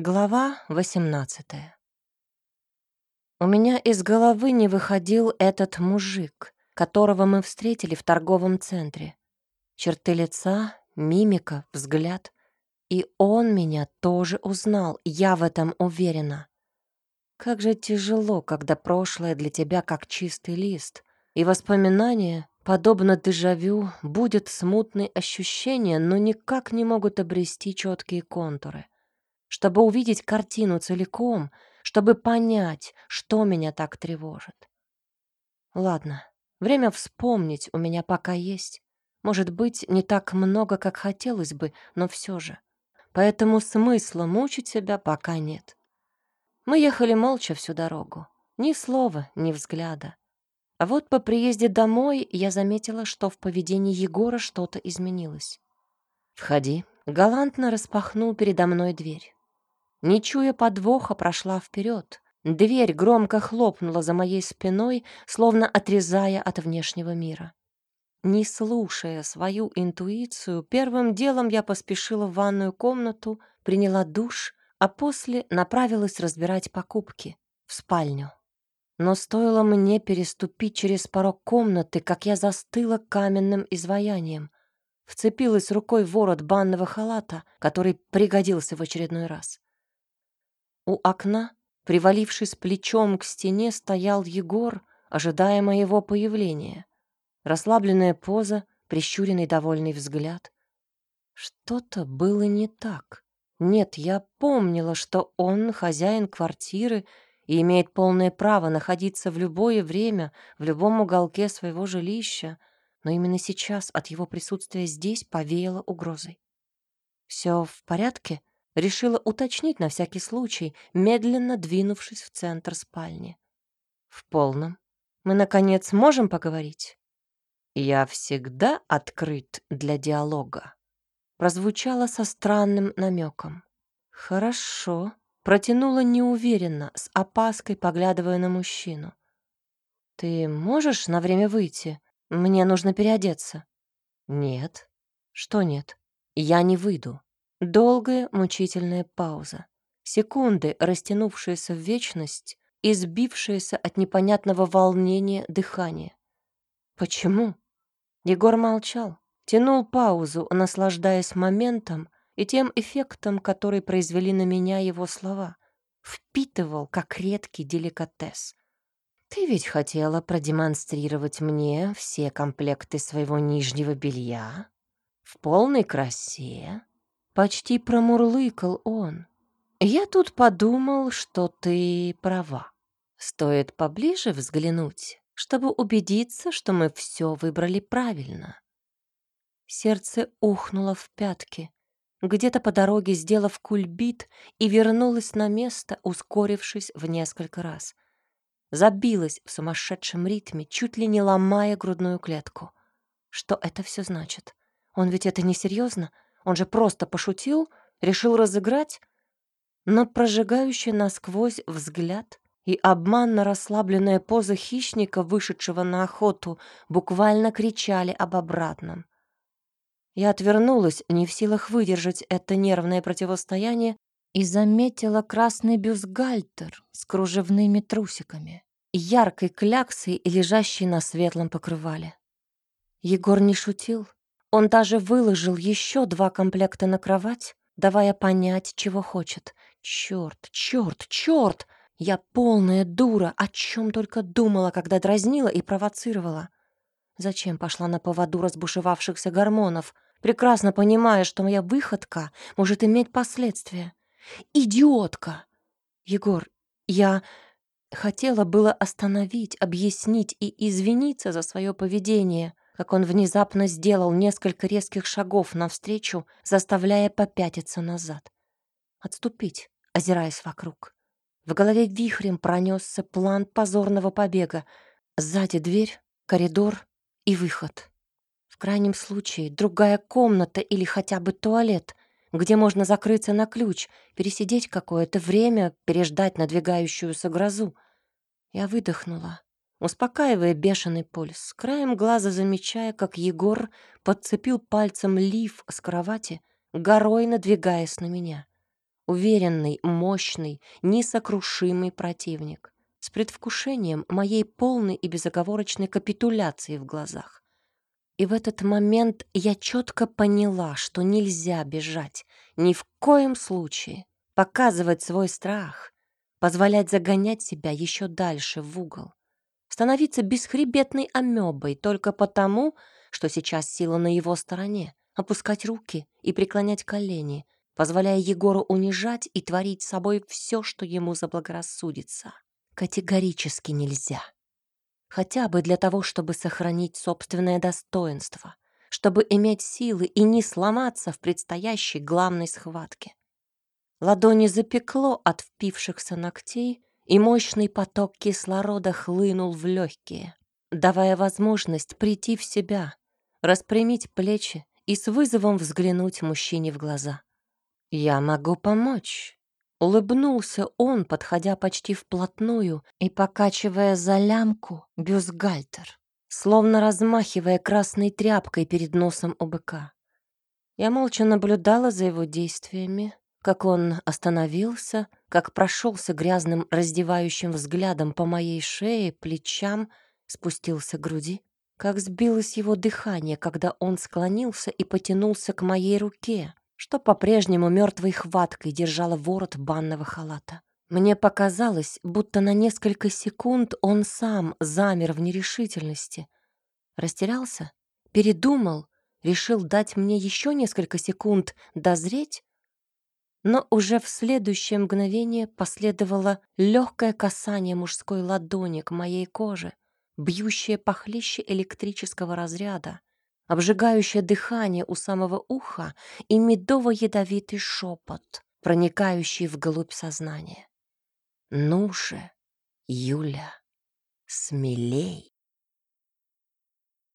Глава 18 У меня из головы не выходил этот мужик, которого мы встретили в торговом центре. Черты лица, мимика, взгляд. И он меня тоже узнал, я в этом уверена. Как же тяжело, когда прошлое для тебя как чистый лист, и воспоминания, подобно дежавю, будет смутные ощущения, но никак не могут обрести четкие контуры — чтобы увидеть картину целиком, чтобы понять, что меня так тревожит. Ладно, время вспомнить у меня пока есть. Может быть, не так много, как хотелось бы, но все же. Поэтому смысла мучить себя пока нет. Мы ехали молча всю дорогу. Ни слова, ни взгляда. А вот по приезде домой я заметила, что в поведении Егора что-то изменилось. «Входи», — галантно распахнул передо мной дверь. Не чуя подвоха, прошла вперед. Дверь громко хлопнула за моей спиной, словно отрезая от внешнего мира. Не слушая свою интуицию, первым делом я поспешила в ванную комнату, приняла душ, а после направилась разбирать покупки в спальню. Но стоило мне переступить через порог комнаты, как я застыла каменным изваянием. Вцепилась рукой в ворот банного халата, который пригодился в очередной раз. У окна, привалившись плечом к стене, стоял Егор, ожидая моего появления. Расслабленная поза, прищуренный довольный взгляд. Что-то было не так. Нет, я помнила, что он хозяин квартиры и имеет полное право находиться в любое время, в любом уголке своего жилища, но именно сейчас от его присутствия здесь повеяло угрозой. «Все в порядке?» Решила уточнить на всякий случай, медленно двинувшись в центр спальни. В полном. Мы, наконец, можем поговорить? Я всегда открыт для диалога. Прозвучало со странным намеком. Хорошо. Протянула неуверенно, с опаской поглядывая на мужчину. Ты можешь на время выйти? Мне нужно переодеться. Нет. Что нет? Я не выйду. Долгая мучительная пауза. Секунды, растянувшиеся в вечность и сбившиеся от непонятного волнения дыхания. Почему? Егор молчал, тянул паузу, наслаждаясь моментом и тем эффектом, который произвели на меня его слова. Впитывал, как редкий деликатес. «Ты ведь хотела продемонстрировать мне все комплекты своего нижнего белья в полной красе, Почти промурлыкал он. Я тут подумал, что ты права. Стоит поближе взглянуть, чтобы убедиться, что мы все выбрали правильно. Сердце ухнуло в пятки, где-то по дороге сделав кульбит и вернулось на место, ускорившись в несколько раз. Забилась в сумасшедшем ритме, чуть ли не ломая грудную клетку. Что это все значит? Он ведь это не серьезно? Он же просто пошутил, решил разыграть. Но прожигающий насквозь взгляд и обманно расслабленная поза хищника, вышедшего на охоту, буквально кричали об обратном. Я отвернулась, не в силах выдержать это нервное противостояние, и заметила красный бюстгальтер с кружевными трусиками, яркой кляксой, лежащей на светлом покрывале. Егор не шутил. Он даже выложил еще два комплекта на кровать, давая понять, чего хочет. Черт, черт, черт! Я полная дура, о чем только думала, когда дразнила и провоцировала. Зачем пошла на поводу разбушевавшихся гормонов, прекрасно понимая, что моя выходка может иметь последствия? Идиотка! Егор, я хотела было остановить, объяснить и извиниться за свое поведение, как он внезапно сделал несколько резких шагов навстречу, заставляя попятиться назад. Отступить, озираясь вокруг. В голове вихрем пронесся план позорного побега. Сзади дверь, коридор и выход. В крайнем случае другая комната или хотя бы туалет, где можно закрыться на ключ, пересидеть какое-то время, переждать надвигающуюся грозу. Я выдохнула, успокаивая бешеный пульс, краем глаза замечая, как Егор подцепил пальцем лиф с кровати, горой надвигаясь на меня. Уверенный, мощный, несокрушимый противник. С предвкушением моей полной и безоговорочной капитуляции в глазах. И в этот момент я четко поняла, что нельзя бежать, ни в коем случае, показывать свой страх, позволять загонять себя еще дальше в угол, становиться бесхребетной амебой только потому, что сейчас сила на его стороне, опускать руки и преклонять колени, позволяя Егору унижать и творить с собой все, что ему заблагорассудится. Категорически нельзя. Хотя бы для того, чтобы сохранить собственное достоинство, чтобы иметь силы и не сломаться в предстоящей главной схватке. Ладони запекло от впившихся ногтей, и мощный поток кислорода хлынул в легкие, давая возможность прийти в себя, распрямить плечи и с вызовом взглянуть мужчине в глаза. «Я могу помочь», Улыбнулся он, подходя почти вплотную и покачивая за лямку бюстгальтер, словно размахивая красной тряпкой перед носом у быка. Я молча наблюдала за его действиями, как он остановился, как прошелся грязным раздевающим взглядом по моей шее, плечам, спустился к груди, как сбилось его дыхание, когда он склонился и потянулся к моей руке, что по-прежнему мертвой хваткой держала ворот банного халата. Мне показалось, будто на несколько секунд он сам замер в нерешительности. Растерялся, передумал, решил дать мне еще несколько секунд дозреть, но уже в следующее мгновение последовало легкое касание мужской ладони к моей коже, бьющее похлеще электрического разряда, обжигающее дыхание у самого уха и медово-ядовитый шепот, проникающий вглубь сознания. «Ну же, Юля, смелей!»